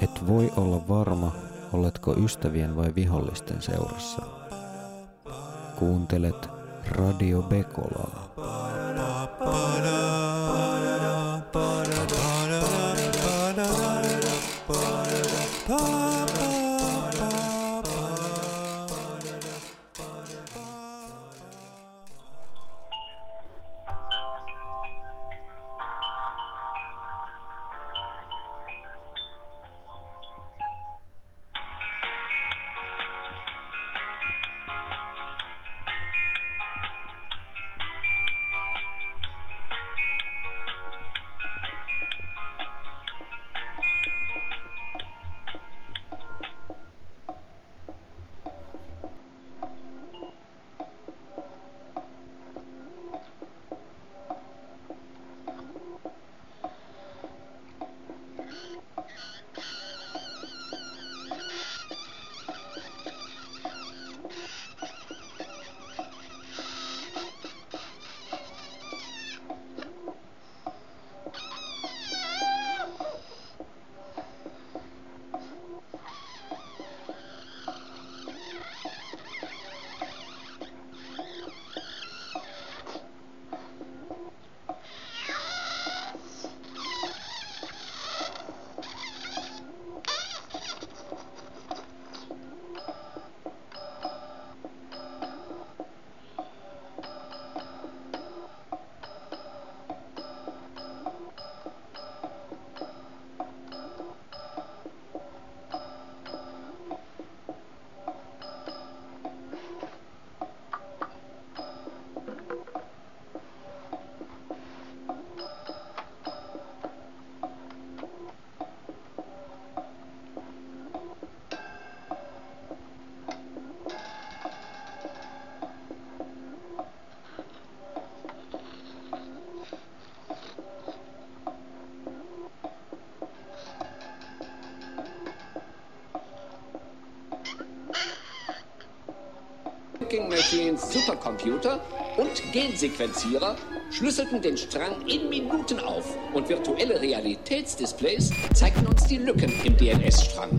Et voi olla varma, oletko ystävien vai vihollisten seurassa. Kuuntelet Radio Bekolaa. Working Machines Supercomputer und Gensequenzierer schlüsselten den Strang in Minuten auf und virtuelle Realitätsdisplays zeigten uns die Lücken im DNS-Strang.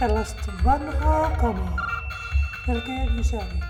Elastvanha Kama. Belki güzel.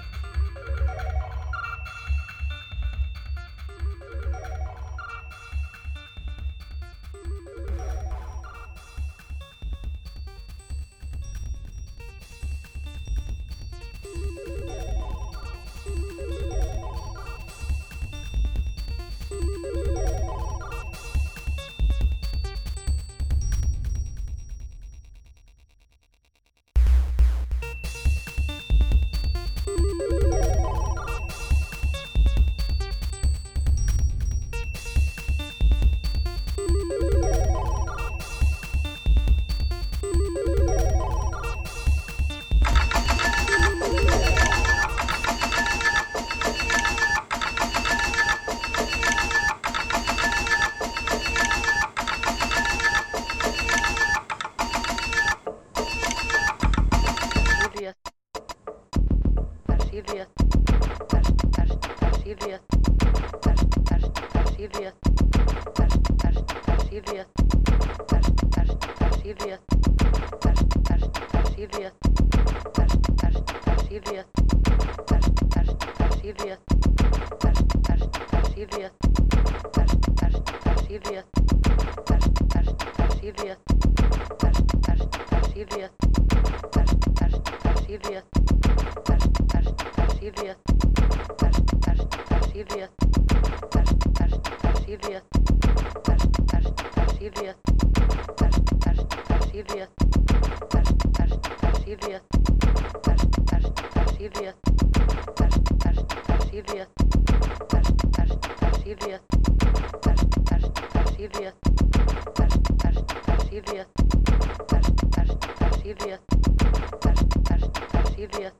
Serious. Sirius. Sirius. Sirius. Sirius. Sirius. Sirius. Sirius. Sirius. Sirius. Sirius.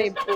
লেবু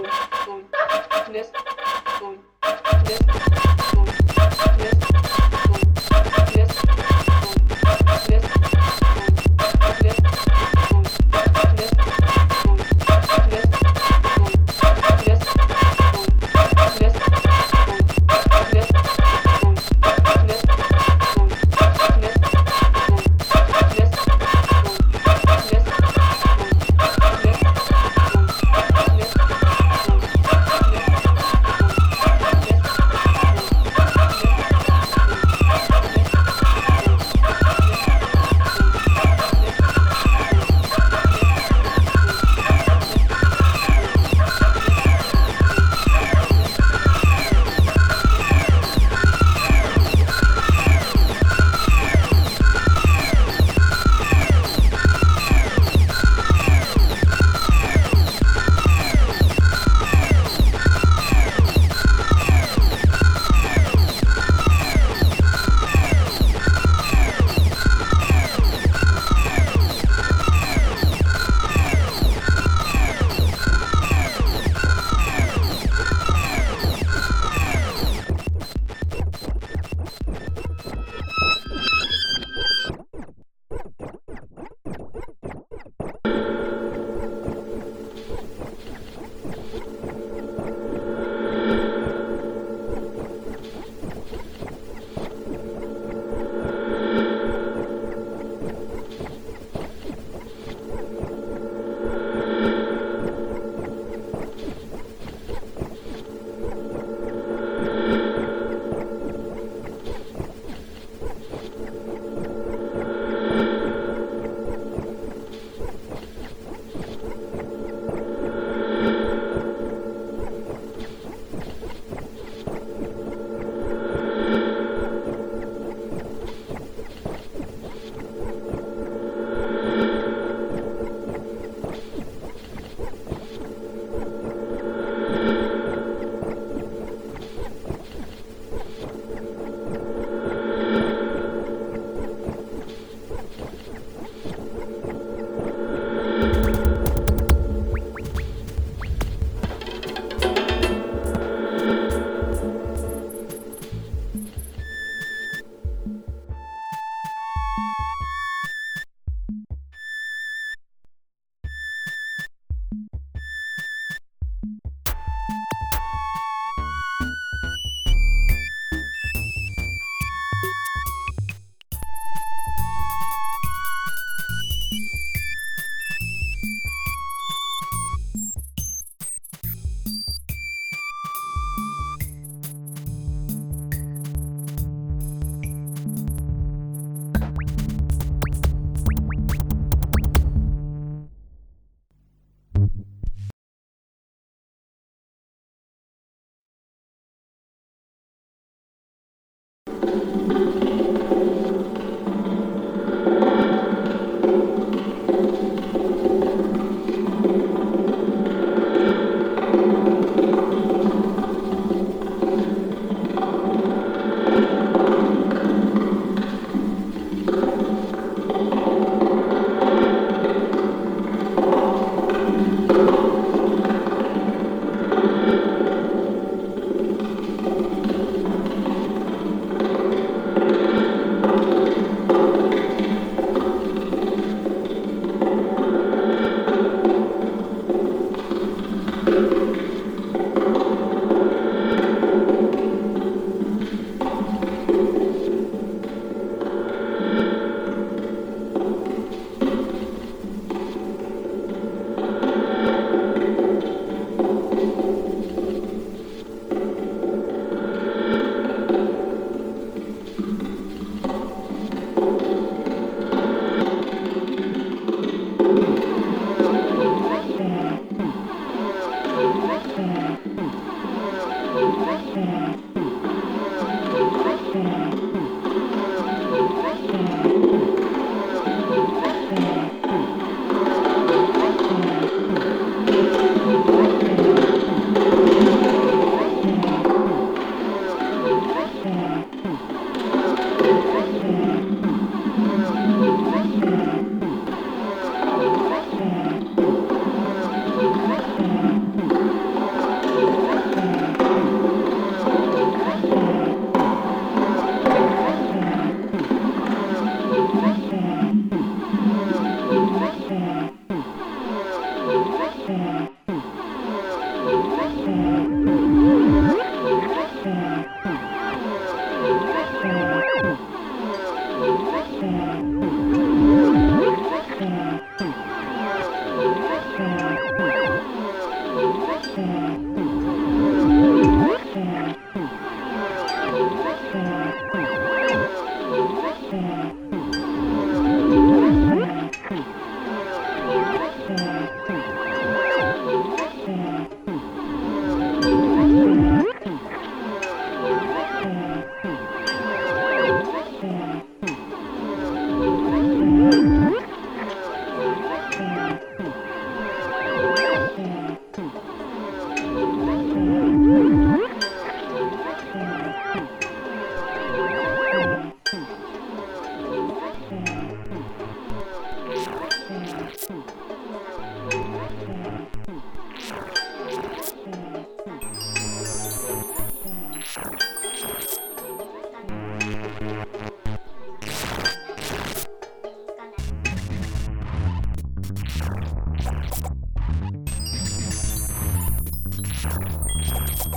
Thank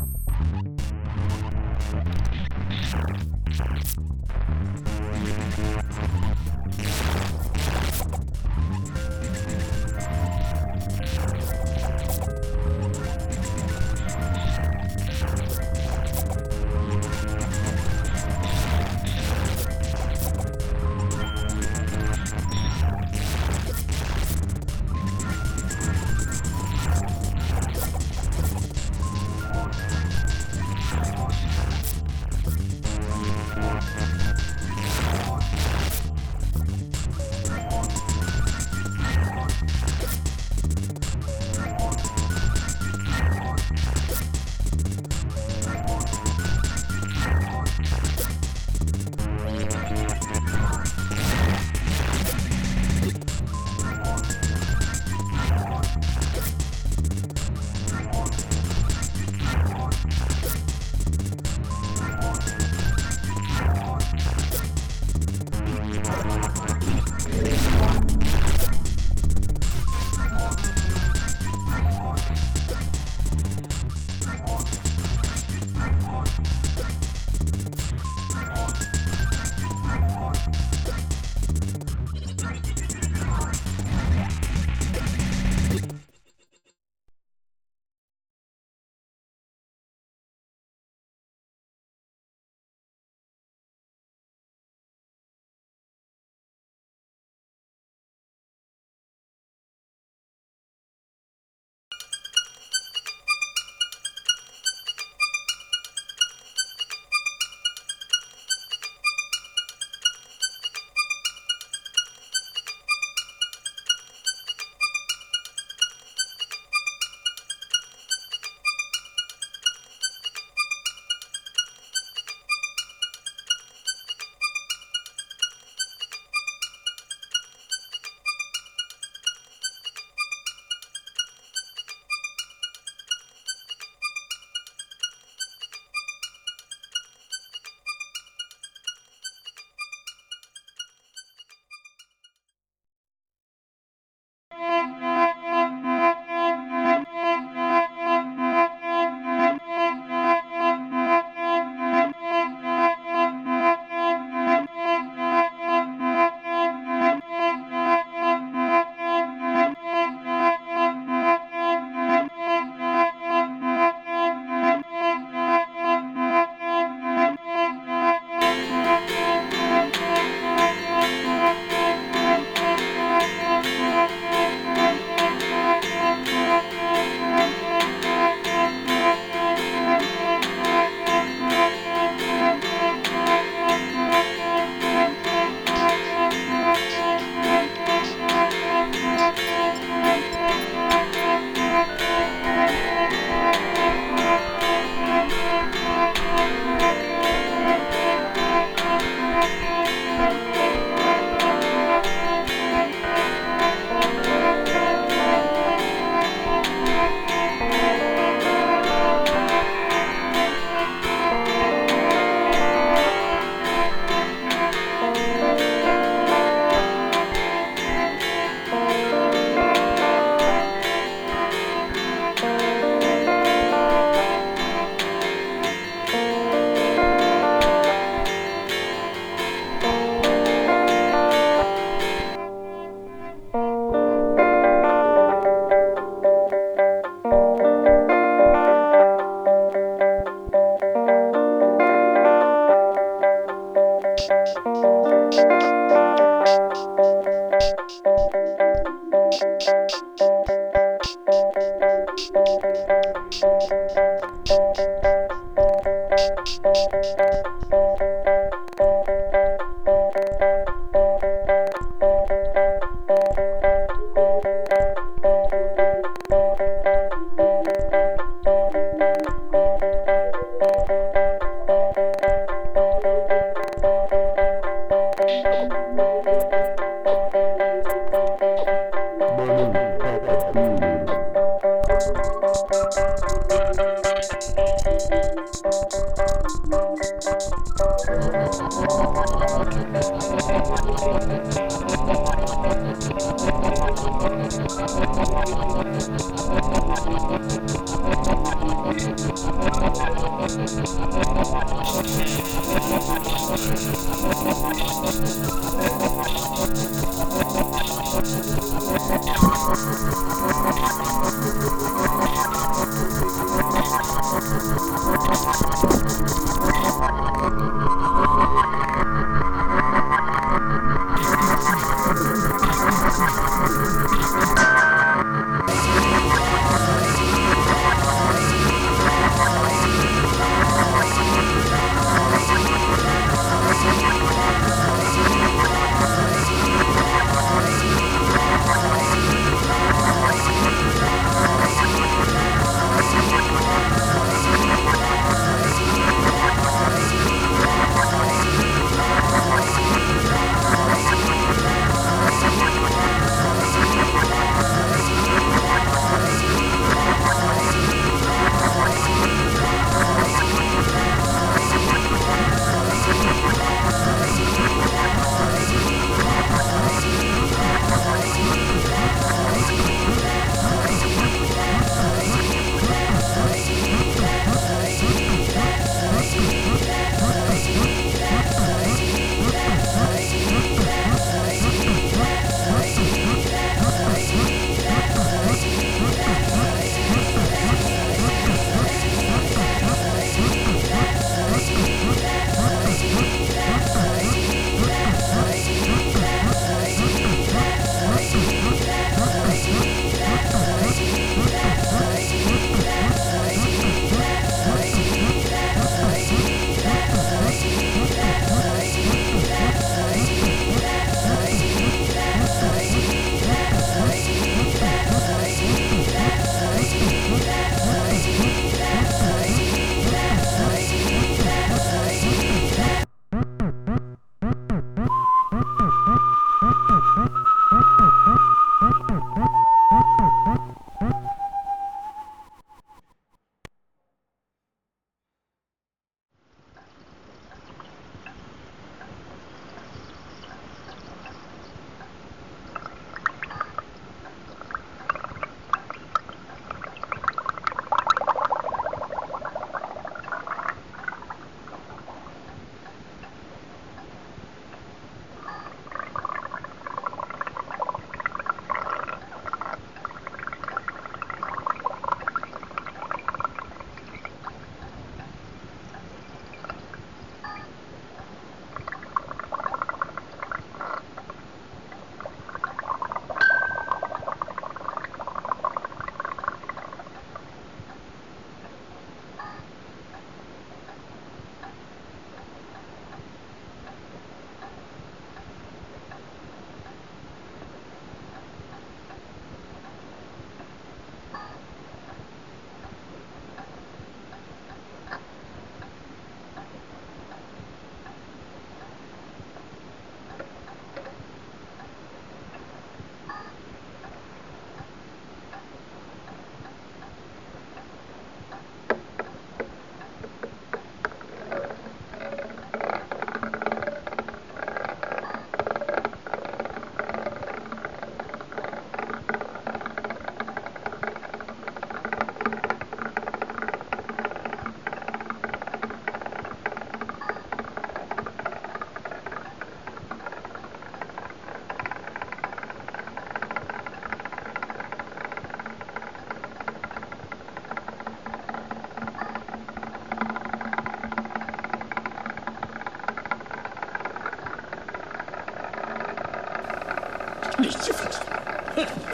you.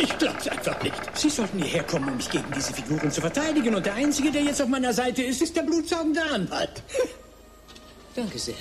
Ich glaub's einfach nicht. Sie sollten hierher kommen, um mich gegen diese Figuren zu verteidigen. Und der Einzige, der jetzt auf meiner Seite ist, ist der blutsaugende Anwalt. Danke sehr.